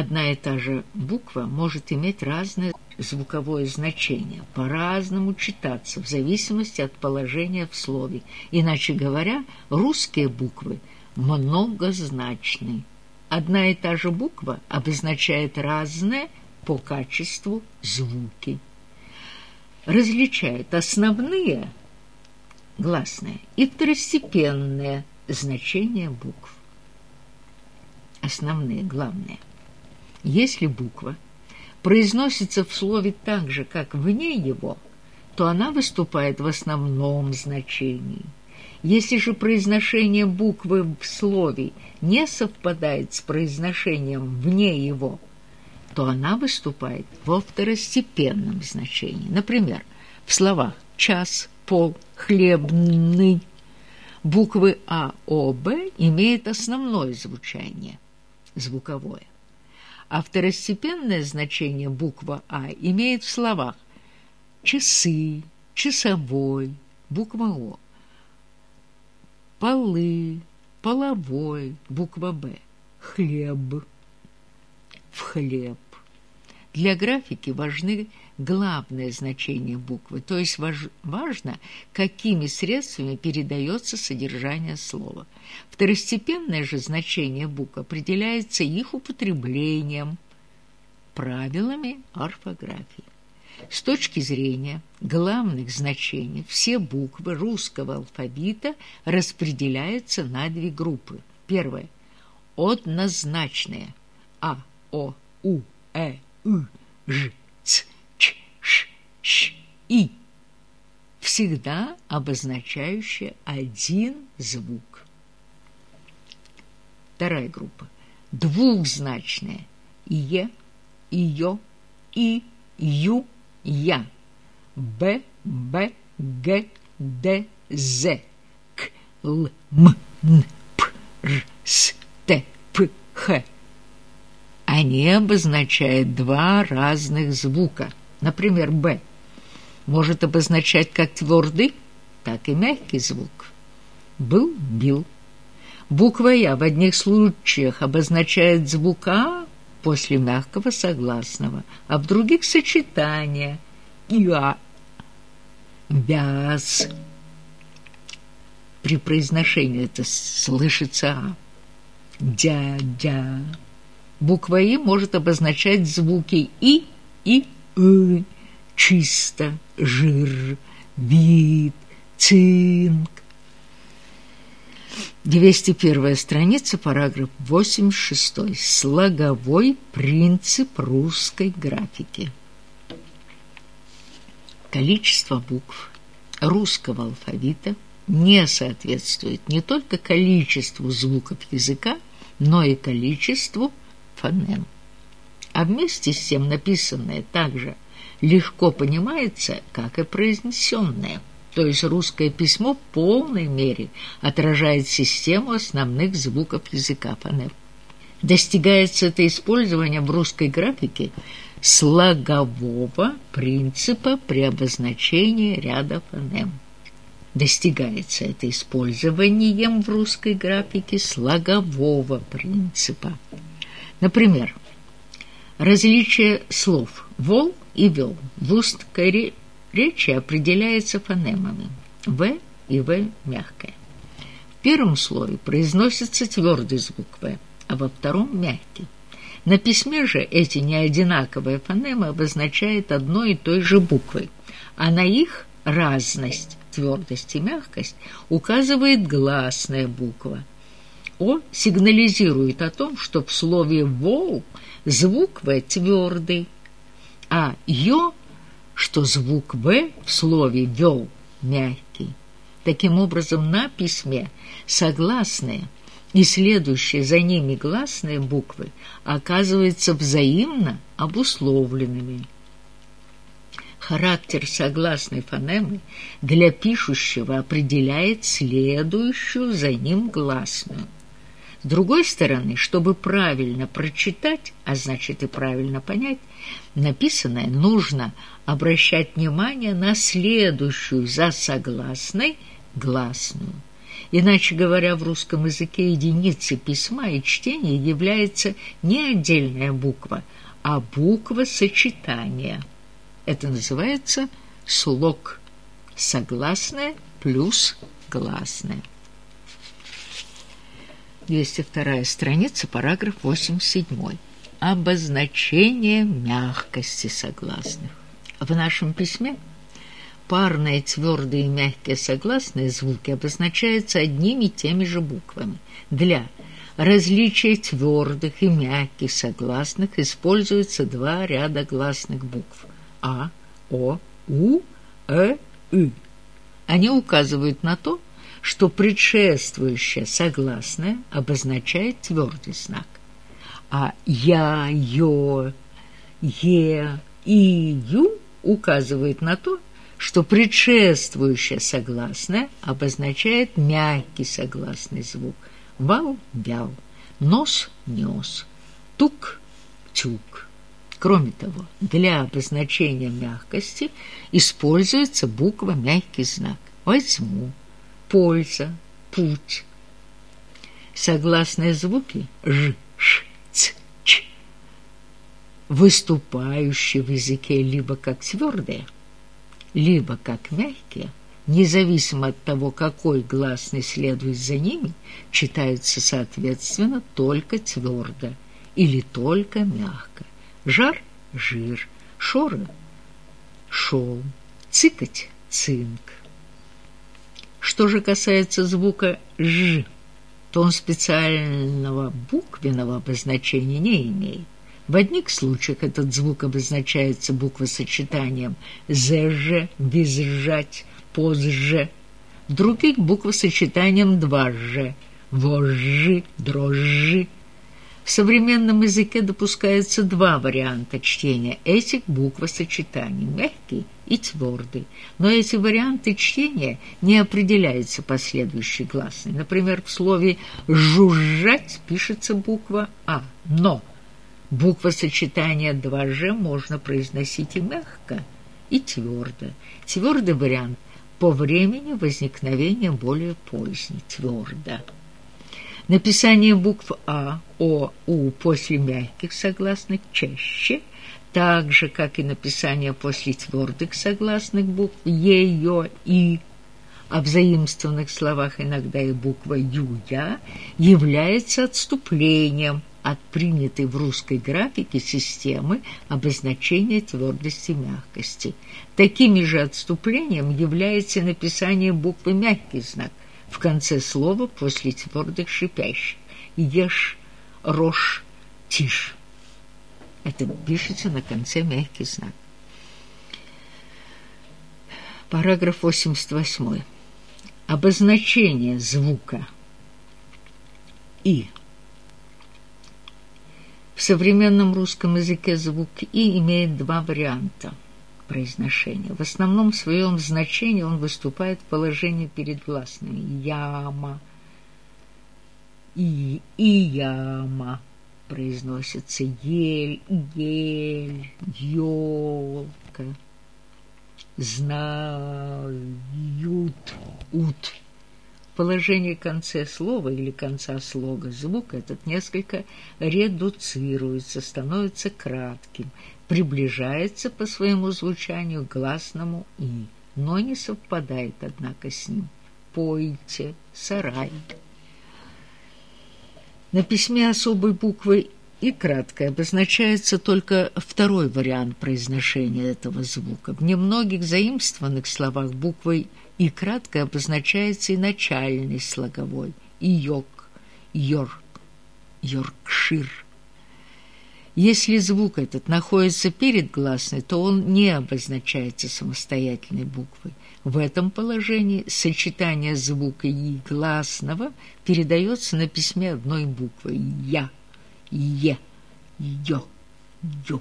Одна и та же буква может иметь разное звуковое значение, по-разному читаться в зависимости от положения в слове. Иначе говоря, русские буквы многозначны. Одна и та же буква обозначает разные по качеству звуки. Различает основные гласные и второстепенные значения букв. Основные, главные. Если буква произносится в слове так же, как вне его, то она выступает в основном значении. Если же произношение буквы в слове не совпадает с произношением вне его, то она выступает во второстепенном значении. Например, в словах «час», «пол», «хлебный» буквы А, О, Б имеют основное звучание, звуковое а второстепенное значение буква А имеет в словах часы, часовой, буква О, полы, половой, буква Б, хлеб, в хлеб. Для графики важны главное значение буквы, то есть важ, важно, какими средствами передается содержание слова. Второстепенное же значение букв определяется их употреблением, правилами орфографии. С точки зрения главных значений все буквы русского алфавита распределяются на две группы. Первое – однозначные А, О, У, Э, У, Ж, Ц, Ч, Ш, Щ, И, всегда обозначающие один звук. Вторая группа – двухзначные Е, Ее, И, Ю, Я, Б, Б, Г, Д, З, К, Л, М, Н, П, Р, С, Т, П, Х – они обозначают два разных звука. Например, «б» может обозначать как твердый, так и мягкий звук. Был, бил. Буква «я» в одних случаях обозначает звук «а» после мягкого согласного, а в других — сочетание «я», «вяз». При произношении это слышится «а». «Дядя». Буква «и» может обозначать звуки «и» и «ы», чисто, жир, вид, цинк. 201 страница, параграф 86. Слоговой принцип русской графики. Количество букв русского алфавита не соответствует не только количеству звуков языка, но и количеству фонем. А вместе с тем написанное также легко понимается, как и произнесенное. То есть русское письмо в полной мере отражает систему основных звуков языка фонем. Достигается это использование в русской графике слогового принципа при обозначении ряда фонем. Достигается это использованием в русской графике слогового принципа. Например, различие слов «вол» и «вел» в устной речи определяется фонемами «в» и «в» мягкое. В первом слове произносится твердый звук «в», а во втором – мягкий. На письме же эти неодинаковые фонемы обозначают одной и той же буквой, а на их разность, твердость и мягкость указывает гласная буква – о сигнализирует о том, что в слове «вол» звук «в» твердый, а «ё», что звук «в» в слове «вёл» мягкий. Таким образом, на письме согласные и следующие за ними гласные буквы оказываются взаимно обусловленными. Характер согласной фонемы для пишущего определяет следующую за ним гласную – с другой стороны, чтобы правильно прочитать, а значит и правильно понять, написанное нужно обращать внимание на следующую за согласной гласную. Иначе говоря, в русском языке единицей письма и чтения является не отдельная буква, а буква сочетания. Это называется слог. Согласное плюс гласное. 202 страница, параграф 87. Обозначение мягкости согласных. В нашем письме парные твердые и мягкие согласные звуки обозначаются одними и теми же буквами. Для различия твердых и мягких согласных используются два ряда гласных букв А, О, У, Э, И. Они указывают на то, что предшествующее согласное обозначает твердый знак, а «я», «ё», «е» и «ю» указывают на то, что предшествующее согласное обозначает мягкий согласный звук «вал» – «вял», «нос» – «нёс», «тук» – «тюк». Кроме того, для обозначения мягкости используется буква «мягкий знак» «возьму», «польза», «путь». Согласные звуки «ж», «ш», «ц», «ч» выступающие в языке либо как твердые – либо как мягкие, независимо от того, какой гласный следует за ними, читаются соответственно только твердо или только мягко. Жар – жир, шора – шел, цикать – цинк. Что же касается звука «ж», то он специального буквенного обозначения не имеет. В одних случаях этот звук обозначается буквосочетанием «зж», «безжать», «позже», в других – буквосочетанием «дважже», «вожжи», «дрожжи». В современном языке допускаются два варианта чтения этих буквосочетаний – мягкий и твердый. Но эти варианты чтения не определяются последующей гласной. Например, в слове «жужжать» пишется буква «а», но – Буквосочетание 2Ж можно произносить и мягко, и твердо. Твердый вариант по времени возникновения более поздний, твердо. Написание букв А, О, У после мягких согласных чаще, так же, как и написание после твердых согласных букв Е, Ё, И, а в заимствованных словах иногда и буква Ю, Я, является отступлением – от принятой в русской графике системы обозначения твердости и мягкости. Такими же отступлением является написание буквы «мягкий знак» в конце слова после твердых шипящих «ешь», «рожь», «тишь». Это пишется на конце мягкий знак. Параграф 88. Обозначение звука «и» В современном русском языке звук «и» имеет два варианта произношения. В основном своем значении он выступает в положении перед гласными «яма», «и», «и яма» произносится. «ель», «ель», «ёлка», «знают», «ут» положении конце слова или конца слога звук этот несколько редуцируется, становится кратким, приближается по своему звучанию к гласному «и», но не совпадает, однако, с ним. «Пойте», «сарай». На письме особой буквы и кратко обозначается только второй вариант произношения этого звука. В немногих заимствованных словах буквой и кратко обозначается и начальный слоговой, и йог, йорк, йоркшир. Если звук этот находится перед гласной, то он не обозначается самостоятельной буквой. В этом положении сочетание звука «и» гласного передается на письме одной буквой «я», «е», «ё», «ё».